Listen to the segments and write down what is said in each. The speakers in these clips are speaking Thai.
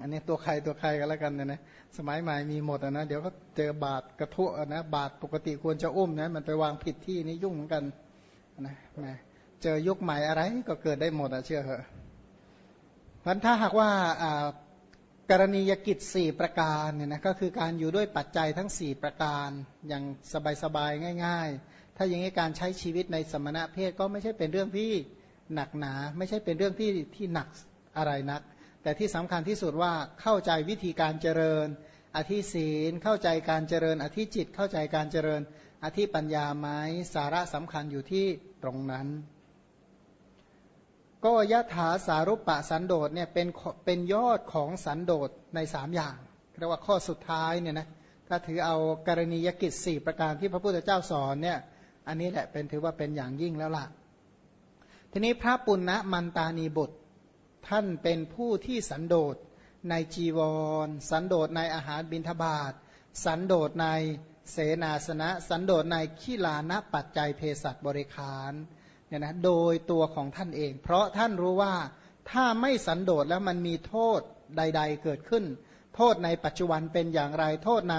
อันนี้ตัวใครตัวใครกันแล้วกันนะนะสมัยใหม่มีหมดนะเดี๋ยวก็เจอบาทกระทุนะบาทปกติควรจะอุ้มนะมันไปวางผิดที่นี่ยุ่งเหมือนกันนะแม่เจอยุคใหม่อะไรก็เกิดได้หมดอะเชื่อเหอะพันถ้าหากว่ากรณียกิจสี่ประการเนี่ยนะก็คือการอยู่ด้วยปัจจัยทั้งสี่ประการอย่างสบายๆง่าย ๆ ถ้าอย่างนี้การใช้ชีวิตในสมณะเพศก็ไม่ใช่เป็นเรื่องที่หนักหนา ไม่ใช่เป็นเรื่องที่ที่หนักอะไรนัก แต่ที่สำคัญที่สุดว่าเข้าใจวิธีการเจริญ อธิศีลเข้าใจการเจริญ อธิจิตเข้าใจการเจริญ อธิปัญญาไหมสาระสำคัญอยู่ที่ตรงนั้น ก็ยะถาสารุปปะสันโดษเนี่ยเป็นเป็นยอดของสันโดษในสามอย่างเรียกว่าข้อสุดท้ายเนี่ยนะถ้าถือเอากรณียกิจสี่ประการที่พระพุทธเจ้าสอนเนี่ยอันนี้แหละเป็นถือว่าเป็นอย่างยิ่งแล้วล่ะทีนี้พระปุณณมันตานีบุตร ท่านเป็นผู้ที่สันโดษในจีวร สันโดษในอาหารบิณฑบาต สันโดษในเสนาสนะ สันโดษในขีลานะปัจจัยเภสัชบริคารเนี่ยนะโดยตัวของท่านเอง เพราะท่านรู้ว่าถ้าไม่สันโดษแล้วมันมีโทษใด ๆ เกิดขึ้น โทษในปัจจุบันเป็นอย่างไร โทษใน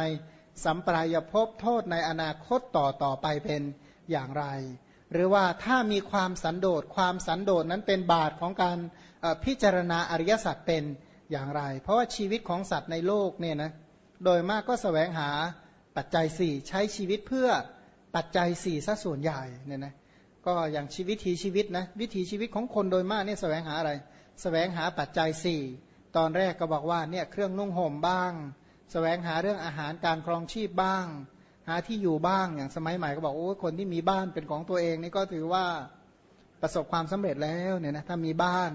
สัมปรายภพโทษในอนาคตต่อต่อไปเป็นอย่างไร หรือว่าถ้ามีความสันโดษความสันโดษนั้นเป็นบาตของการ พิจารณาอริยสัจเป็นอย่างไร เพราะว่าชีวิตของสัตว์ในโลกเนี่ยนะโดยมากก็สแสวงหาปัจจัยสี่ใช้ชีวิตเพื่อปัจจัยสี่ซะส่วนใหญ่เนี่ยนะก็อย่างชีวิตทีชีวิตนะวิถีชีวิตของคนโดยมากเนี่ยแสวงหาอะไรแสวงหาปัจจัยสี่ตอนแรกก็บอกว่าเนี่ยเครื่องนุ่งห่มบ้างแสวงหาเรื่องอาหารการครองชีพบ้าง หาที่อยู่บ้างอย่างสมัยใหม่ก็บอกโอ้คนที่มีบ้านเป็นของตัวเองนี่ก็ถือว่าประสบความสำเร็จแล้วเนี่ยนะถ้ามีบ้าน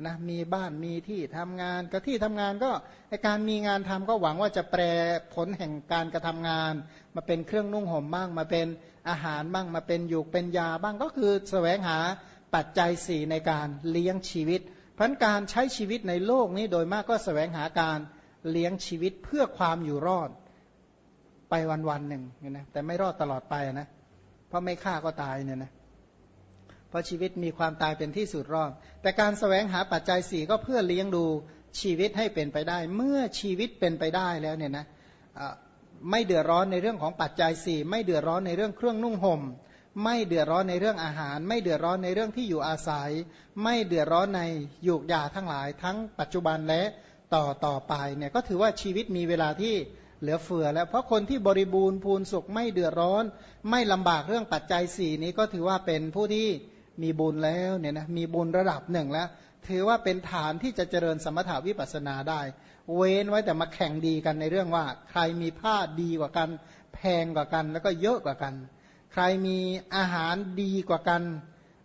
นะมีบ้านมีที่ทำงานก็ที่ทำงานก็ในการมีงานทำก็หวังว่าจะแปลผลแห่งการกระทำงาน มาเป็นเครื่องนุ่งห่มบ้าง มาเป็นอาหารบ้างมาเป็นอยู่เป็นยาบ้างก็คือแสวงหาปัจจัยสี่ในการเลี้ยงชีวิตพราะการใช้ชีวิตในโลกนี้โดยมากก็แสวงหาการเลี้ยงชีวิตเพื่อความอยู่รอดไปวันวันหนึ่งนะแต่ไม่รอดตลอดไปนะเพราะไม่ฆ่าก็ตายเนี่ยนะ เพราะชีวิตมีความตายเป็นที่สุดรอดแต่การแสวงหาปัจจัยสี่ก็เพื่อเลี้ยงดูชีวิตให้เป็นไปได้ เมื่อชีวิตเป็นไปได้แล้วเนี่ยนะไม่เดือดร้อนในเรื่องของปัจจัยสี่ไม่เดือดร้อนในเรื่องเครื่องนุ่งห่มไม่เดือดร้อนในเรื่องอาหาร ไม่เดือดร้อนในเรื่องที่อยู่อาศัย ไม่เดือดร้อนในยูกยาทั้งหลาย ทั้งปัจจุบันและต่อต่อไปเนี่ยก็ถือว่าชีวิตมีเวลาที่เหลือเฟือแล้ว เพราะคนที่บริบูรณ์พูนสุขไม่เดือดร้อน ไม่ลำบากเรื่องปัจจัยสี่นี้ก็ถือว่าเป็นผู้ที่ มีบุญแล้วเนี่ยนะมีบุญระดับหนึ่งแล้ว ถือว่าเป็นฐานที่จะเจริญสมถาวิปัสสนาได้ เว้นไว้แต่มาแข่งดีกันในเรื่องว่า ใครมีผ้าดีกว่ากัน แพงกว่ากัน แล้วก็เยอะกว่ากัน ใครมีอาหารดีกว่ากัน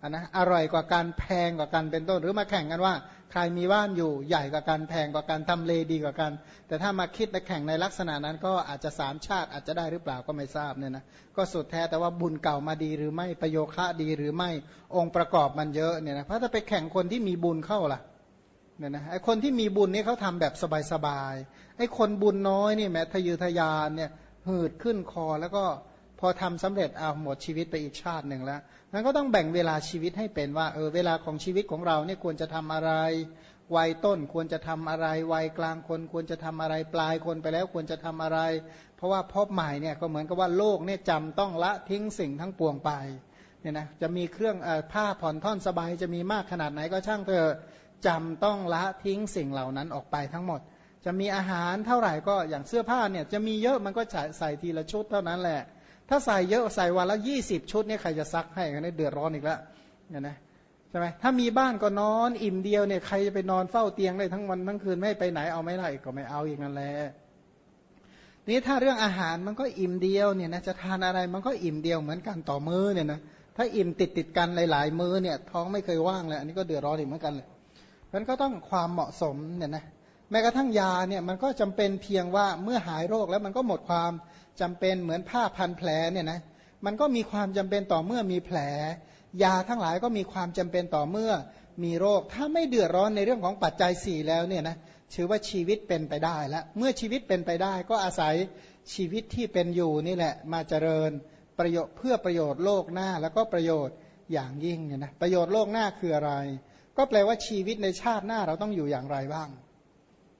นะอร่อยกว่ากันแพงกว่ากันเป็นต้นหรือมาแข่งกันว่า ใครมีบ้านอยู่ใหญ่กว่ากันแพงกว่ากันทำเลดีกว่ากัน แต่ถ้ามาคิดในแข่งในลักษณะนั้นก็อาจจะสามชาติอาจจะได้หรือเปล่าก็ไม่ทราบเนี่ยนะก็สุดแท้แต่ว่าบุญเก่ามาดีหรือไม่ประโยคะดีหรือไม่องค์ประกอบมันเยอะเนี่ยนะเพราะถ้าไปแข่งคนที่มีบุญเข้าล่ะเนี่ยนะไอคนที่มีบุญนี่เขาทำแบบสบายๆไอคนบุญน้อยนี่แม้ทะยอทะยานเนี่ยหืดขึ้นคอแล้วก็ พอทำสำเร็จเอาหมดชีวิตไปอีกชาติหนึ่งแล้วนั้นก็ต้องแบ่งเวลาชีวิตให้เป็นว่าเออเวลาของชีวิตของเราเนี่ยควรจะทำอะไร วัยต้นควรจะทำอะไรวัยกลางคน ควรจะทำอะไรปลายคนไปแล้วควรจะทำอะไร เพราะว่าพบใหม่เนี่ยก็เหมือนกับว่าโลกเนี่ยจำต้องละทิ้งสิ่งทั้งปวงไปเนี่ยนะจะมีเครื่องอผ้าผ่อนท่อนสบายจะมีมากขนาดไหนก็ช่างเถอะจำต้องละทิ้งสิ่งเหล่านั้นออกไปทั้งหมด จะมีอาหารเท่าไหร่ก็อย่างเสื้อผ้าเนี่ยจะมีเยอะมันก็ใส่ทีละชุดเท่านั้นแหละ ถ้าใส่เยอะใส่วันละยี่สิบชุดเนี่ยใครจะซักให้กันเดือดร้อนอีกแล้วเนี่ยนะใช่ไหมถ้ามีบ้านก็นอนอิ่มเดียวเนี่ยใครจะไปนอนเฝ้าเตียงได้ทั้งวันทั้งคืนไม่ไปไหนเอาไม่ได้ก็ไม่เอาอย่างนั้นแหละนี่ถ้าเรื่องอาหารมันก็อิ่มเดียวเนี่ยนะจะทานอะไรมันก็อิ่มเดียวเหมือนกันต่อมือเนี่ยนะถ้าอิ่มติดติดกันหลาย ๆ มือเนี่ยท้องไม่เคยว่างเลยอันนี้ก็เดือดร้อนอีกเหมือนกันเลยมันก็ต้องความเหมาะสมเนี่ยนะ แม้กระทั่งยาเนี่ยมันก็จำเป็นเพียงว่าเมื่อหายโรคแล้วมันก็หมดความจำเป็นเหมือนผ้าพันแผลเนี่ยนะมันก็มีความจำเป็นต่อเมื่อมีแผล ยาทั้งหลายก็มีความจำเป็นต่อเมื่อมีโรค ถ้าไม่เดือดร้อนในเรื่องของปัจจัยสี่แล้วเนี่ยนะถือว่าชีวิตเป็นไปได้แล้วเมื่อชีวิตเป็นไปได้ก็อาศัยชีวิตที่เป็นอยู่นี่แหละมาเจริญประโยชน์เพื่อประโยชน์โลกหน้าแล้วก็ประโยชน์อย่างยิ่งเนี่ยนะประโยชน์โลกหน้าคืออะไร ก็แปลว่าชีวิตในชาติหน้าเราต้องอยู่อย่างไรบ้าง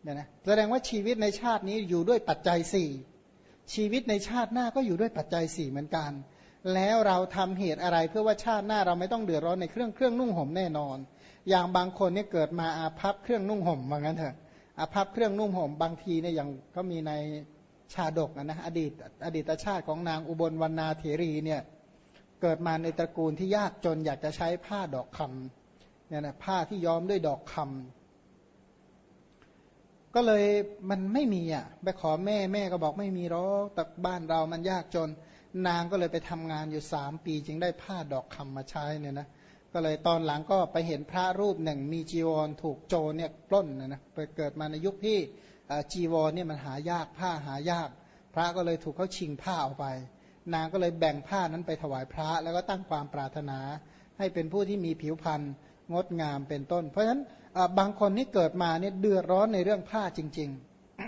เนี่ยนะแสดงว่าชีวิตในชาตินี้อยู่ด้วยปัจจัยสี่ชีวิตในชาติหน้าก็อยู่ด้วยปัจจัยสี่เหมือนกัน แล้วเราทำเหตุอะไรเพื่อว่าชาติหน้าเราไม่ต้องเดือดร้อนในเครื่องเครื่องนุ่งห่มแน่นอน อย่างบางคนเนี่ยเกิดมาอาภัพเครื่องนุ่งห่มว่างั้นเถอะอาภัพเครื่องนุ่งห่มบางทีเนี่ยอย่างก็มีในชาดกนะอดีตอดีตชาติของนางอุบลวรรณาเถรีเนี่ยเกิดมาในตระกูลที่ยากจนอยากจะใช้ผ้าดอกคำเนี่ยนะผ้าที่ย้อมด้วยดอกคำ ก็เลยมันไม่มีอะไปขอแม่แม่ก็บอกไม่มีหรอกแต่บ้านเรามันยากจน นางก็เลยไปทำงานอยู่สามปี จึงได้ผ้าดอกคำมาใช้เนี่ยนะก็เลยตอนหลังก็ไปเห็นพระรูปหนึ่ง มีจีวรถูกโจรเนี่ยปล้นนะนะไปเกิดมาในยุคที่จีวรเนี่ยมันหายากผ้าหายาก พระก็เลยถูกเขาชิงผ้าเอาไป นางก็เลยแบ่งผ้านั้นไปถวายพระ แล้วก็ตั้งความปรารถนา ให้เป็นผู้ที่มีผิวพรรณงดงามเป็นต้น เพราะฉะนั้น บางคนที่เกิดมาเนี่ยเดือดร้อนในเรื่องผ้าจริง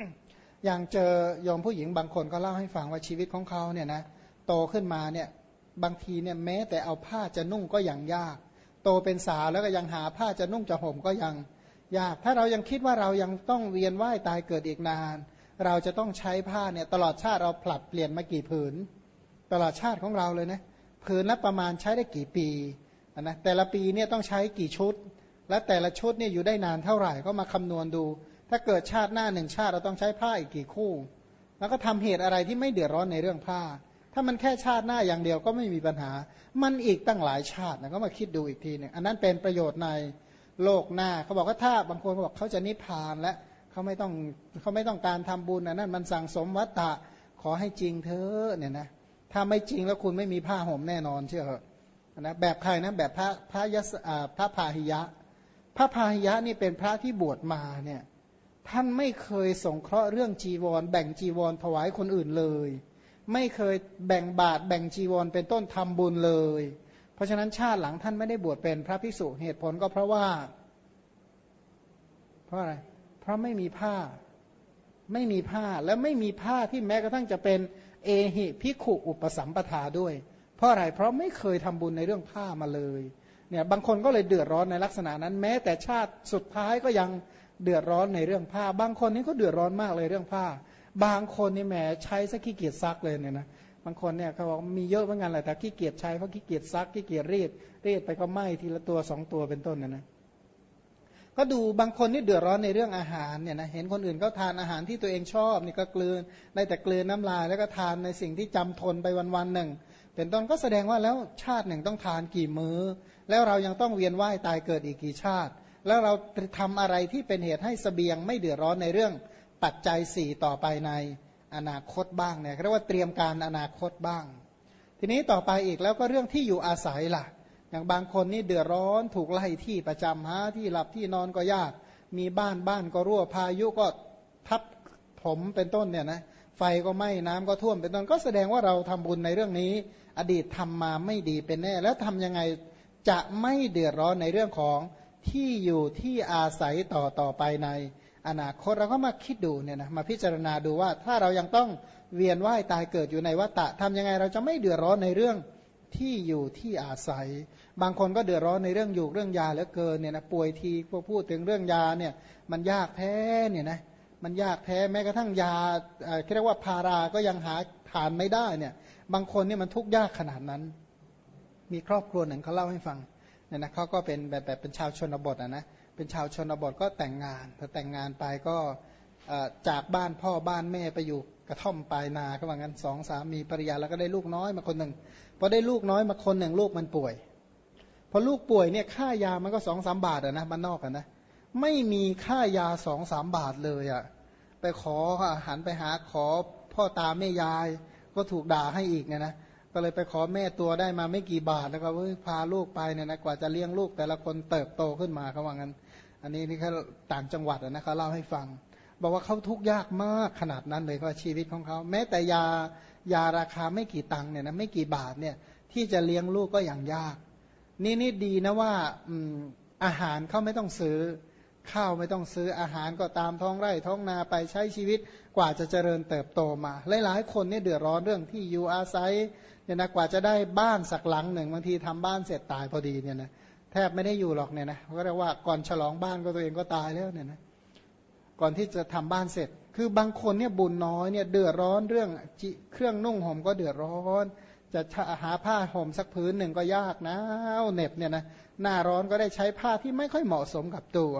ๆ อย่างเจอยอมผู้หญิงบางคนก็เล่าให้ฟังว่าชีวิตของเขาเนี่ยนะโตขึ้นมาเนี่ยบางทีเนี่ยแม้แต่เอาผ้าจะนุ่งก็ยังยาก โตเป็นสาวแล้วก็ยังหาผ้าจะนุ่งจะห่มก็ยังยาก ถ้าเรายังคิดว่าเรายังต้องเวียนว่ายตายเกิดอีกนาน เราจะต้องใช้ผ้าเนี่ยตลอดชาติเราผลัดเปลี่ยนมากี่ผืน ตลอดชาติของเราเลยนะผืนละประมาณใช้ได้กี่ปีนะแต่ละปีเนี่ยต้องใช้กี่ชุด และแต่ละชุดเนี่ยอยู่ได้นานเท่าไหร่ก็มาคำนวณดู ถ้าเกิดชาติหน้าหนึ่งชาติเราต้องใช้ผ้าอีกกี่คู่ แล้วก็ทำเหตุอะไรที่ไม่เดือดร้อนในเรื่องผ้า ถ้ามันแค่ชาติหน้าอย่างเดียวก็ไม่มีปัญหา มันอีกตั้งหลายชาตินะก็มาคิดดูอีกทีหนึ่งอันนั้นเป็นประโยชน์ในโลกหน้าเขาบอกว่าถ้าบางคนเขาบอกเขาจะนิพพานแล้วเขาไม่ต้องเขาไม่ต้องการทำบุญนะนั่นมันสั่งสมวัตตะขอให้จริงเธอเนี่ยนะถ้าไม่จริงแล้วคุณไม่มีผ้าห่มแน่นอนเชื่อเหรอนะแบบใครนะแบบพระพระยศพระพาหิยะ พระพาหิยะนี่เป็นพระที่บวชมาเนี่ยท่านไม่เคยสงเคราะห์เรื่องจีวร แบ่งจีวรถวายคนอื่นเลย ไม่เคยแบ่งบาตรแบ่งจีวรเป็นต้นทำบุญเลย เพราะฉะนั้นชาติหลังท่านไม่ได้บวชเป็นพระภิกษุเหตุผลก็เพราะว่า เพราะอะไร เพราะไม่มีผ้า ไม่มีผ้าและไม่มีผ้าที่แม้กระทั่งจะเป็นเอหิพิขุอุปสัมปทาด้วย เพราะอะไรเพราะไม่เคยทำบุญในเรื่องผ้ามาเลย เนี่ยบางคนก็เลยเดือดร้อนในลักษณะนั้น แม้แต่ชาติสุดท้ายก็ยังเดือดร้อนในเรื่องผ้า บางคนนี่ก็เดือดร้อนมากเลยเรื่องผ้า บางคนนี่แหมใช้สักขี้เกียจซักเลยเนี่ยนะบางคนเนี่ยเขาบอกมีเยอะเหมือนกันแหละแต่ขี้เกียจใช้เพราะขี้เกียจซักขี้เกียจรีดรีดไปก็ไหม้ทีละตัวสองตัวเป็นต้นนะนะก็ดูบางคนนี่เดือดร้อนในเรื่องอาหารเนี่ยนะเห็นคนอื่นเขาทานอาหารที่ตัวเองชอบนี่ก็กลืนได้แต่กลืนน้ำลายแล้วก็ทานในสิ่งที่จำทนไปวันๆหนึ่ง เป็นต้นก็แสดงว่าแล้วชาติหนึ่งต้องทานกี่มือ้อ แล้วเรายังต้องเวียนว่ายตายเกิดอีกกี่ชาติ แล้วเราทำอะไรที่เป็นเหตุให้สเสบียงไม่เดือดร้อนในเรื่องปัจจัยสี่ต่อไปในอนาคตบ้างเนี่ยเรียกว่าเตรียมการอนาคตบ้าง ทีนี้ต่อไปอีกแล้วก็เรื่องที่อยู่อาศัยล่ะ อย่างบางคนนี่เดือดร้อนถูกไล่ที่ประจำหาที่หลับที่นอนก็ยาก มีบ้านบ้านก็รั่วพายุก็ทับผมเป็นต้นเนี่ยนะไฟก็ไหม้น้ำก็ท่วมเป็นต้นก็แสดงว่าเราทำบุญในเรื่องนี้ อดีตทำมาไม่ดีเป็นแน่ แล้วทำยังไง จะไม่เดือดร้อนในเรื่องของที่อยู่ที่อาศัยต่อต่อไปในอนาคตเราก็มาคิดดูเนี่ยนะมาพิจารณาดูว่าถ้าเรายังต้องเวียนว่ายตายเกิดอยู่ในวัฏฏะทำยังไงเราจะไม่เดือดร้อนในเรื่องที่อยู่ที่อาศัย บางคนก็เดือดร้อนในเรื่องอยู่เรื่องยาเหลือเกินเนี่ยนะป่วยทีพอพูดถึงเรื่องยาเนี่ยมันยากแท้เนี่ยนะมันยากแท้แม้กระทั่งยาเรียกว่าพาราก็ยังหาทานไม่ได้เนี่ยบางคนเนี่ยมันทุกข์ยากขนาดนั้น มีครอบครัวหนึ่งเขาเล่าให้ฟังเนี่ยนะเขาก็เป็นแบบแบบเป็นชาวชนบทอะนะเป็นชาวชนบทก็แต่งงานพอแต่งงานไปก็จากบ้านพ่อบ้านแม่ไปอยู่กระท่อมปลายนาก็ว่างั้นสองสามีภรรยาแล้วก็ได้ลูกน้อยมาคนหนึ่งพอได้ลูกน้อยมาคนหนึ่งลูกมันป่วยพอลูกป่วยเนี่ยค่ายามันก็สองสามบาทอะนะมันนอกกันนะไม่มีค่ายาสองสามบาทเลยอะไปขออาหารไปหาขอพ่อตาแม่ยายก็ถูกด่าให้อีกเนี่ยนะ ก็เลยไปขอแม่ตัวได้มาไม่กี่บาทแล้วก็พาลูกไปเนี่ยนะกว่าจะเลี้ยงลูกแต่ละคนเติบโตขึ้นมาเขาว่างั้น อันนี้นี่แค่ต่างจังหวัดนะเขาเล่าให้ฟัง บอกว่าเขาทุกข์ยากมากขนาดนั้นเลยว่าชีวิตของเขา แม้แต่ยายาราคาไม่กี่ตังค์เนี่ยนะไม่กี่บาทเนี่ยที่จะเลี้ยงลูกก็อย่างยาก นี่นี่ดีนะว่าอาหารเขาไม่ต้องซื้อ ข้าวไม่ต้องซื้ออาหารก็ตามท้องไร่ท้องนาไปใช้ชีวิต ว่าจะเจริญเติบโตมา หลายๆ คนเนี่ยเดือดร้อนเรื่องที่อยู่อาศัยเนี่ยนะกว่าจะได้บ้านสักหลังหนึ่งบางทีทำบ้านเสร็จตายพอดีเนี่ยนะแทบไม่ได้อยู่หรอกเนี่ยนะก็เรียกว่าก่อนฉลองบ้านก็ตัวเองก็ตายแล้วเนี่ยนะก่อนที่จะทำบ้านเสร็จ คือบางคนเนี่ยบุญน้อยเนี่ยเดือดร้อนเรื่องเครื่องนุ่งห่มก็เดือดร้อน จะหาผ้าห่มสักพื้นหนึ่งก็ยากนะเหน็บเนี่ยนะหน้าร้อนก็ได้ใช้ผ้าที่ไม่ค่อยเหมาะสมกับตัว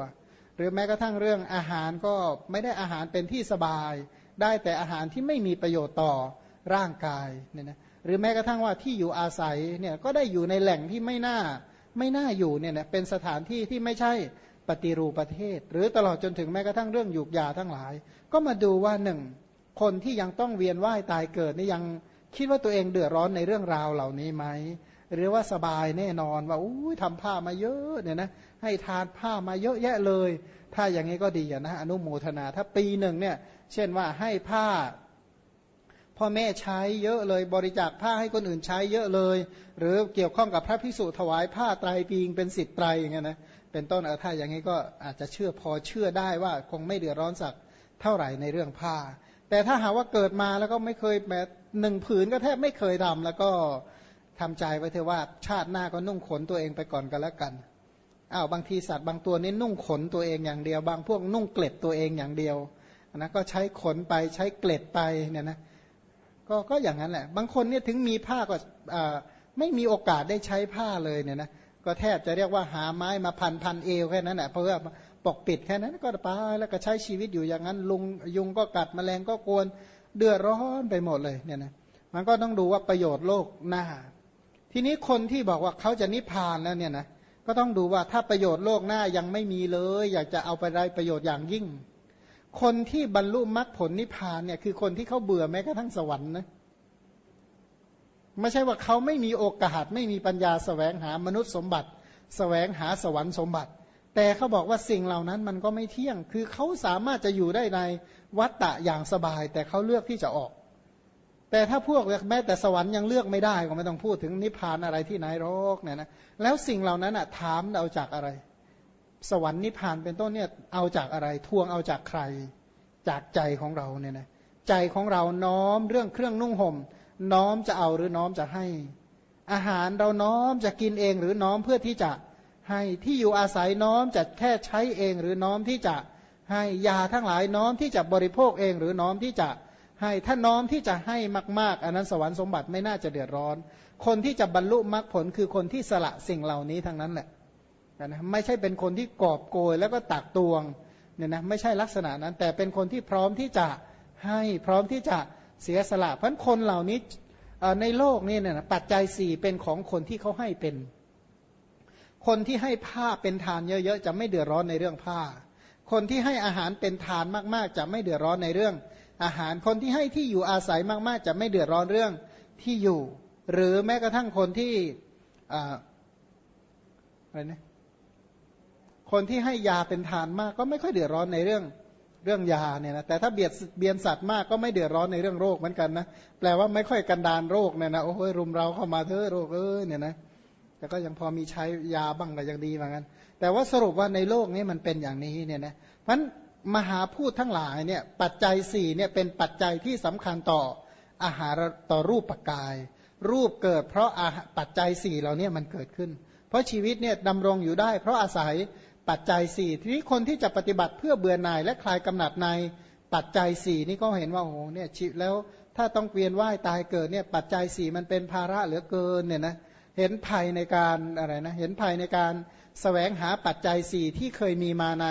หรือแม้กระทั่งเรื่องอาหารก็ไม่ได้อาหารเป็นที่สบาย ได้แต่อาหารที่ไม่มีประโยชน์ต่อร่างกายเนี่ยนะหรือแม้กระทั่งว่าที่อยู่อาศัยเนี่ยก็ได้อยู่ในแหล่งที่ไม่น่าไม่น่าอยู่เนี่ยนะเป็นสถานที่ที่ไม่ใช่ปฏิรูปประเทศ หรือตลอดจนถึงแม้กระทั่งเรื่องหยุกยาทั้งหลาย ก็มาดูว่าหนึ่งคนที่ยังต้องเวียนว่ายตายเกิดนี่ยังคิดว่าตัวเองเดือดร้อนในเรื่องราวเหล่านี้ไหมหรือว่าสบายแน่นอนว่าอู้ทำผ้ามาเยอะเนี่ยนะ ให้ทานผ้ามาเยอะแยะเลย ถ้าอย่างนี้ก็ดีนะอนุโมทนา ถ้าปีหนึ่งเนี่ย เช่นว่าให้ผ้า พ่อแม่ใช้เยอะเลยบริจาคผ้าให้คนอื่นใช้เยอะเลย หรือเกี่ยวข้องกับพระพิสุถวายผ้าไตรปีงเป็นสิทธิ์ไตรอย่างเงี้ยนะเป็นต้นถ้าอย่างนี้ก็อาจจะเชื่อพอเชื่อได้ว่าคงไม่เดือดร้อนสักเท่าไหร่ในเรื่องผ้า แต่ถ้าหาว่าเกิดมาแล้วก็ไม่เคยแม้หนึ่งผืนก็แทบไม่เคยทำแล้วก็ทำใจไว้เถอะว่าชาติหน้าก็นุ่งขนตัวเองไปก่อนกันแล้วกัน อ้าวบางทีสัตว์บางตัวนี่นุ่งขนตัวเองอย่างเดียว บางพวกนุ่งเกล็ดตัวเองอย่างเดียวนะก็ใช้ขนไปใช้เกล็ดไปเนี่ยนะก็ก็อย่างนั้นแหละ บางคนเนี่ยถึงมีผ้าก็ไม่มีโอกาสได้ใช้ผ้าเลยเนี่ยนะก็แทบจะเรียกว่าหาไม้มาพันพันเอวแค่นั้นแหละเพื่อปกปิดแค่นั้นก็ไปแล้วก็ใช้ชีวิตอยู่อย่างนั้นลุงยุงก็กัดแมลงก็กวนเดือดร้อนไปหมดเลยเนี่ยนะมันก็ต้องดูว่าประโยชน์โลกหน้า ทีนี้คนที่บอกว่าเขาจะนิพพานแล้วเนี่ยนะ ก็ต้องดูว่าถ้าประโยชน์โลกหน้ายังไม่มีเลย อยากจะเอาไปได้ประโยชน์อย่างยิ่ง คนที่บรรลุมรรคผลนิพพานเนี่ยคือคนที่เขาเบื่อแม้กระทั่งสวรรค์นะไม่ใช่ว่าเขาไม่มีโอกาสไม่มีปัญญาสแสวงหามนุษย์สมบัติสแสวงหาสวรรค์สมบัติ แต่เขาบอกว่าสิ่งเหล่านั้นมันก็ไม่เที่ยง คือเขาสามารถจะอยู่ได้ในวัฏฏะอย่างสบาย แต่เขาเลือกที่จะออก แต่ถ้าพวกแม้แต่สวรรค์ยังเลือกไม่ได้ก็ไม่ต้องพูดถึงนิพพานอะไรที่ไหนโรกเนี่ยนะแล้วสิ่งเหล่านั้นอะถามเอาจากอะไร สวรรค์นิพพานเป็นต้นเนี่ยเอาจากอะไรทวงเอาจากใคร จากใจของเราเนี่ยนะใจของเราน้อมเรื่องเครื่องนุ่งห่ม น้อมจะเอาหรือน้อมจะให้ อาหารเราน้อมจะกินเองหรือน้อมเพื่อที่จะให้ที่อยู่อาศัยน้อมจะแค่ใช้เองหรือน้อมที่จะให้ยาทั้งหลายน้อมที่จะบริโภคเองหรือน้อมที่จะใให้ถ้าน้อมที่จะให้มาก ๆ อันนั้นสวรรค์สมบัติไม่น่าจะเดือดร้อน คนที่จะบรรลุมรรคผลคือคนที่สละสิ่งเหล่านี้ทั้งนั้นแหละนะไม่ใช่เป็นคนที่กอบโกยแล้วก็ตักตวงเนี่ยนะไม่ใช่ลักษณะนั้น แต่เป็นคนที่พร้อมที่จะให้พร้อมที่จะเสียสละเพราะคนเหล่านี้ในโลกนี้เนี่ยนะปัจจัยสี่เป็นของคนที่เขาให้เป็น คนที่ให้ผ้าเป็นทานเยอะๆจะไม่เดือดร้อนในเรื่องผ้า คนที่ให้อาหารเป็นทานมากๆ จะไม่เดือดร้อนในเรื่อง อาหารคนที่ให้ที่อยู่อาศัยมาก ๆ จะไม่เดือดร้อนเรื่องที่อยู่ หรือแม้กระทั่งคนที่อะไรนะคนที่ให้ยาเป็นทานมากก็ไม่ค่อยเดือดร้อนในเรื่องเรื่องยาเนี่ยนะแต่ถ้าเบียดเบียนสัตว์มากก็ไม่เดือดร้อนในเรื่องโรคเหมือนกันนะแปลว่าไม่ค่อยกันดานโรคเนี่ยนะโอ้ยรุมเราเข้ามาเถอะโรคเอ้ยเนี่ยนะแต่ก็ยังพอมีใช้ยาบ้างก็ยังดีเหมือนกัน แต่ว่าสรุปว่าในโลกนี้มันเป็นอย่างนี้เนี่ยนะเพราะ มหาพูดทั้งหลายเนี่ยปัจจัยสี่เนี่ยเป็นปัจจัยที่สำคัญต่ออาหารต่อรูปปกาย รูปเกิดเพราะอาปัจจัยสี่เหล่านี้มันเกิดขึ้น เพราะชีวิตเนี่ยดำรงอยู่ได้ เพราะอาศัยปัจจัยสี่ทีนี้คนที่จะปฏิบัติเพื่อเบื่อหน่ายและคลายกำหนัดในปัจจัยสี่นี่ก็เห็นว่าโอ้โหเนี่ยชีวิตแล้วถ้าต้องเวียนว่ายตายเกิดเนี่ยปัจจัยสี่มันเป็นภาระเหลือเกินเนี่ยนะเห็นภัยในการอะไรนะเห็นภัยในการสแสวงหาปัจจัยสี่ที่เคยมีมาใน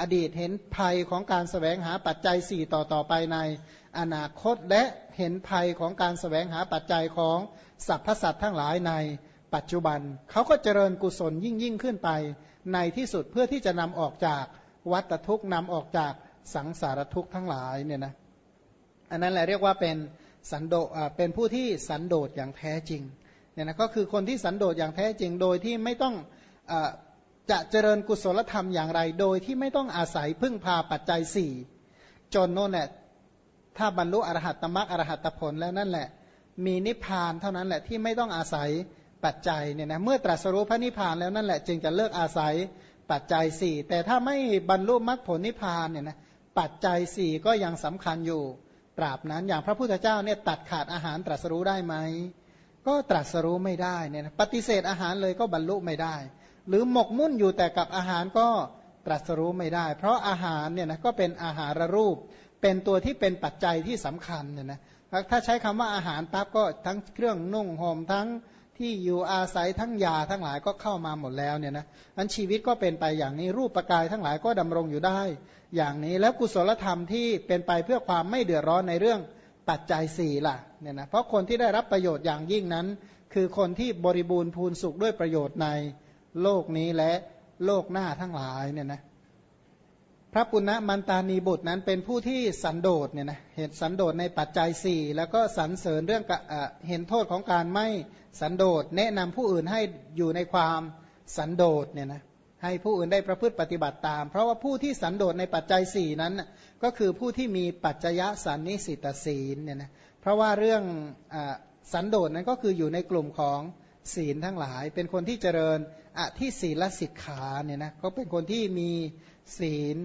อดีตเห็นภัยของการสแสวงหาปัจจัยสี่ต่อต่อไปใน อนาคตและเห็นภัยของการสแสวงหาปัจจัยของสรรพสัตว์ทั้งหลายในปัจจุบัน เขาก็เจริญกุศลยิ่งยิ่งขึ้นไป ในที่สุดเพื่อที่จะนำออกจากวัตทุกข์นำออกจากสังสารทุกข์ทั้งหลายเนี่ยนะอันนั้นแหละเรียกว่าเป็นสันโดเป็นผู้ที่สันโดษอย่างแท้จริงเนี่ยนะก็คือคนที่สันโดษอย่างแท้จริงโดยที่ไม่ต้องอ จะเจริญกุศลธรรมอย่างไร โดยที่ไม่ต้องอาศัยพึ่งพาปัจจัยสี่จนโน่นแหละ ถ้าบรรลุอรหัตตมรรคอรหัตผลแล้วนั่นแหละ มีนิพพานเท่านั้นแหละที่ไม่ต้องอาศัยปัจจัยเนี่ยนะเมื่อตรัสรู้พระนิพพานแล้วนั่นแหละจึงจะเลิกอาศัยปัจจัยสี่แต่ถ้าไม่บรรลุมรรคผลนิพพานเนี่ยนะปัจจัยสี่ก็ยังสำคัญอยู่ตราบนั้นอย่างพระพุทธเจ้าเนี่ยตัดขาดอาหารตรัสรู้ได้ไหมก็ตรัสรู้ไม่ได้เนี่ยนะปฏิเสธอาหารเลยก็บรรลุไม่ได้ หรือหมกมุ่นอยู่แต่กับอาหารก็ตรัสรู้ไม่ได้ เพราะอาหารเนี่ยนะก็เป็นอาหารรูป เป็นตัวที่เป็นปัจจัยที่สำคัญเนี่ยนะถ้าใช้คำว่าอาหารปั๊บก็ทั้งเครื่องนุ่งห่มทั้งที่อยู่อาศัยทั้งยาทั้งหลายก็เข้ามาหมดแล้วเนี่ยนะอันชีวิตก็เป็นไปอย่างนี้รูปประกายทั้งหลายก็ดำรงอยู่ได้ อย่างนี้แล้วกุศลธรรมที่เป็นไปเพื่อความไม่เดือดร้อนในเรื่องปัจจัยสี่ล่ะเนี่ยนะเพราะคนที่ได้รับประโยชน์อย่างยิ่งนั้น คือคนที่บริบูรณ์พูนสุขด้วยประโยชน์ใน โลกนี้และโลกหน้าทั้งหลายเนี่ยนะพระปุณณมันตานีบุตรนั้นเป็นผู้ที่สันโดษเนี่ยนะเห็นสันโดษในปัจจัยสี่แล้วก็สรรเสริญเรื่องเห็นโทษของการไม่สันโดษแนะนำผู้อื่นให้อยู่ในความสันโดษเนี่ยนะให้ผู้อื่นได้ประพฤติปฏิบัติตาม เพราะว่าผู้ที่สันโดษในปัจจัยสี่นั้น ก็คือผู้ที่มีปัจจยสันนิสิตศีลเนี่ยนะเพราะว่าเรื่องอสันโดษนั้นก็คืออยู่ในกลุ่มของศีลทั้งหลาย เป็นคนที่เจริญ อธิศีลสิกขาเนี่ยนะเขาเป็นคนที่มีศีล